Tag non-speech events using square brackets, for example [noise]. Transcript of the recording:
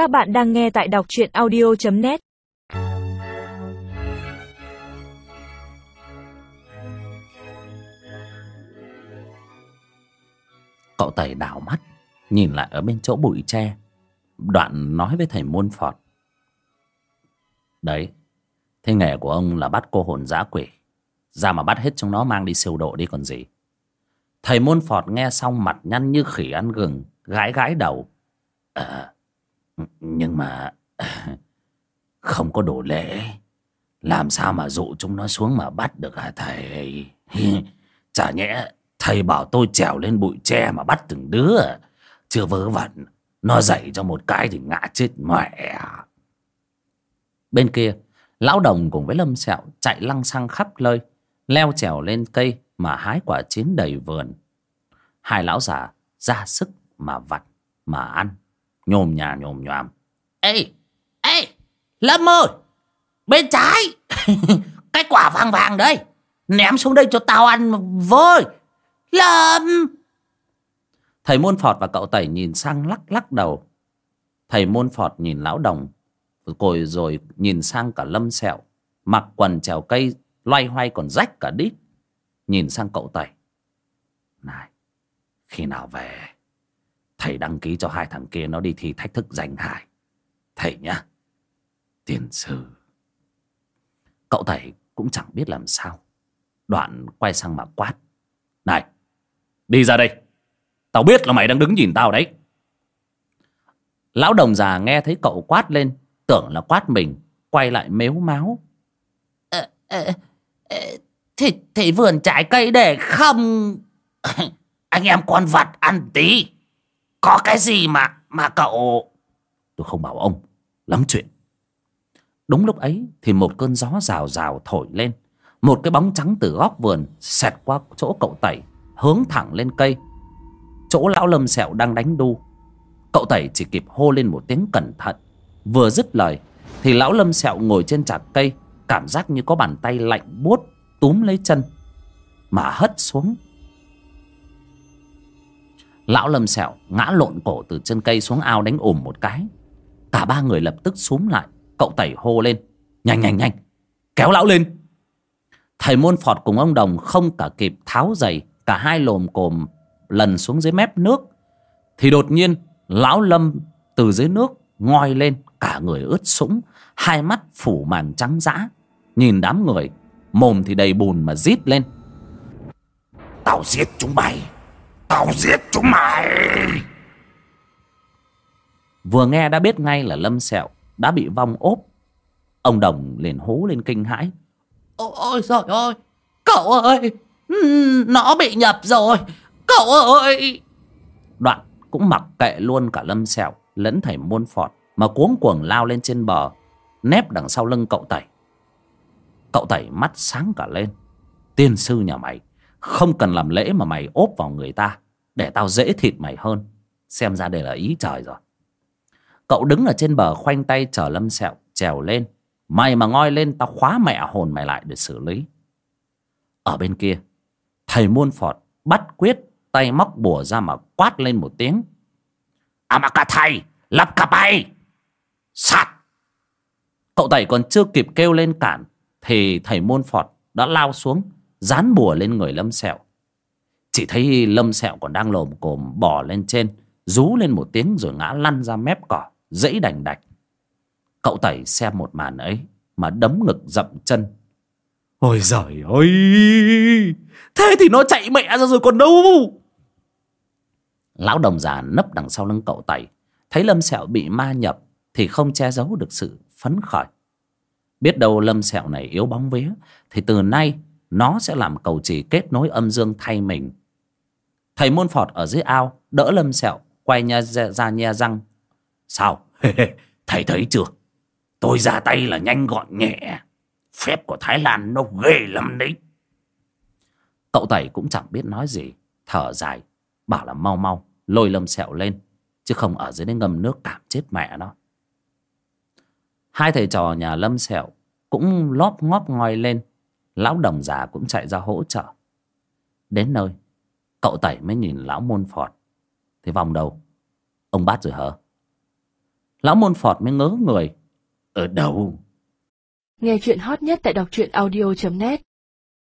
Các bạn đang nghe tại đọc truyện audio.net Cậu Tẩy đảo mắt Nhìn lại ở bên chỗ bụi tre. Đoạn nói với thầy Môn Phọt Đấy Thế nghề của ông là bắt cô hồn dã quỷ. Ra mà bắt hết chúng nó mang đi siêu độ đi còn gì. Thầy Môn Phọt nghe xong mặt nhăn như khỉ ăn gừng Gãi gãi đầu. À, nhưng mà [laughs] Không có đồ lễ. Làm sao mà dụ chúng nó xuống mà bắt được hả thầy? [laughs] Chả nhẽ Thầy bảo tôi trèo lên bụi tre mà bắt từng đứa? À? Chưa vớ vẩn, Nó dậy cho một cái thì ngã chết mẹ. Bên kia, Lão đồng cùng với Lâm Sẹo chạy lăng xăng khắp nơi, Leo trèo lên cây mà hái quả chín đầy vườn. Hai lão già ra sức mà vặt, mà ăn. Nhồm nhà nhồm nhòm. Ê, ê, Lâm ơi Bên trái. [laughs] Cái quả vàng vàng đây Ném xuống đây cho tao ăn với Lâm. Thầy Môn Phọt và cậu Tẩy nhìn sang lắc lắc đầu. Thầy Môn Phọt nhìn lão đồng Rồi rồi nhìn sang cả Lâm Sẹo. Mặc quần trèo cây Loay hoay còn rách cả đít. Nhìn sang cậu Tẩy. Này Khi nào về? Thầy đăng ký cho hai thằng kia nó đi thi thách thức danh hải Thầy nhá. Tiền sư Cậu thầy cũng chẳng biết làm sao. Đoạn quay sang mà quát. Này Đi ra đây. Tao biết là mày đang đứng nhìn tao đấy. Lão đồng già nghe thấy cậu quát lên Tưởng là quát mình Quay lại mếu máu. Ờ, ờ, ờ, thì, thì vườn trái cây để không. [coughs] Anh em con vật ăn tí. Có cái gì mà mà cậu Tôi không bảo ông, Lắm chuyện. Đúng lúc ấy thì một cơn gió rào rào thổi lên. Một cái bóng trắng từ góc vườn Xẹt qua chỗ cậu tẩy, Hướng thẳng lên cây. Chỗ lão lâm sẹo đang đánh đu. Cậu tẩy chỉ kịp hô lên một tiếng cẩn thận. Vừa dứt lời Thì lão lâm sẹo ngồi trên chạc cây, Cảm giác như có bàn tay lạnh buốt Túm lấy chân, Mà hất xuống Lão lâm sẹo ngã lộn cổ từ chân cây xuống ao đánh ủm một cái. Cả ba người lập tức xúm lại, Cậu tẩy hô lên, Nhanh nhanh nhanh, Kéo lão lên. Thầy môn phọt cùng ông đồng không cả kịp tháo giày, Cả hai lồm cồm lần xuống dưới mép nước. Thì đột nhiên, Lão Lâm từ dưới nước ngoi lên, Cả người ướt sũng, Hai mắt phủ màn trắng dã, Nhìn đám người, Mồm thì đầy bùn mà rít lên. Tao giết chúng mày! Tao giết chúng mày. Vừa nghe đã biết ngay là Lâm Sẹo Đã bị vong ốp. Ông Đồng liền hú lên kinh hãi. Ôi trời ơi Cậu ơi Nó bị nhập rồi Cậu ơi. Đoạn cũng mặc kệ luôn cả Lâm Sẹo Lẫn thầy môn phọt Mà cuống cuồng lao lên trên bờ Nép đằng sau lưng cậu Tẩy. Cậu Tẩy mắt sáng cả lên. Tiên sư nhà mày không cần làm lễ mà mày ốp vào người ta, Để tao dễ thịt mày hơn. Xem ra đây là ý trời rồi. Cậu đứng ở trên bờ khoanh tay chờ Lâm Sẹo trèo lên. Mày mà ngoi lên, tao khóa mẹ hồn mày lại để xử lý. Ở bên kia, Thầy muôn phọt bắt quyết Tay móc bùa ra mà quát lên một tiếng. À mà cả thầy Lập cả bay! Sạt Cậu tẩy còn chưa kịp kêu lên cản, Thì thầy môn phọt đã lao xuống. Dán bùa lên người Lâm Sẹo. Chỉ thấy Lâm Sẹo còn đang lồm cồm bò lên trên, Rú lên một tiếng rồi ngã lăn ra mép cỏ dẫy đành đạch. Cậu tẩy xem một màn ấy Mà đấm ngực dậm chân. Ôi giời ơi! Thế thì nó chạy mẹ ra rồi còn đâu? Lão đồng già nấp đằng sau lưng cậu tẩy, Thấy Lâm Sẹo bị ma nhập Thì không che giấu được sự phấn khởi. Biết đâu Lâm Sẹo này yếu bóng vía, Thì từ nay nó sẽ làm cầu chỉ kết nối âm dương thay mình. Thầy môn phọt ở dưới ao Đỡ Lâm Sẹo, Quay nha ra nhe răng. Sao? [laughs] Thầy thấy chưa? Tôi ra tay là nhanh gọn nhẹ. Phép của Thái Lan nó ghê lắm đấy. Cậu Tẩy cũng chẳng biết nói gì. Thở dài. Bảo là mau mau, lôi lâm sẹo lên, Chứ không ở dưới đấy ngâm nước cảm chết mẹ nó. Hai thầy trò nhà lâm sẹo Cũng lóp ngóp ngoi lên. Lão đồng già cũng chạy ra hỗ trợ. Đến nơi, Cậu Tẩy mới nhìn lão môn phọt Thì vòng đầu, Ông bát rồi hở lão môn phọt mới ngớ người. Ở đâu? Nghe chuyện hot nhất tại đọc truyện audio.net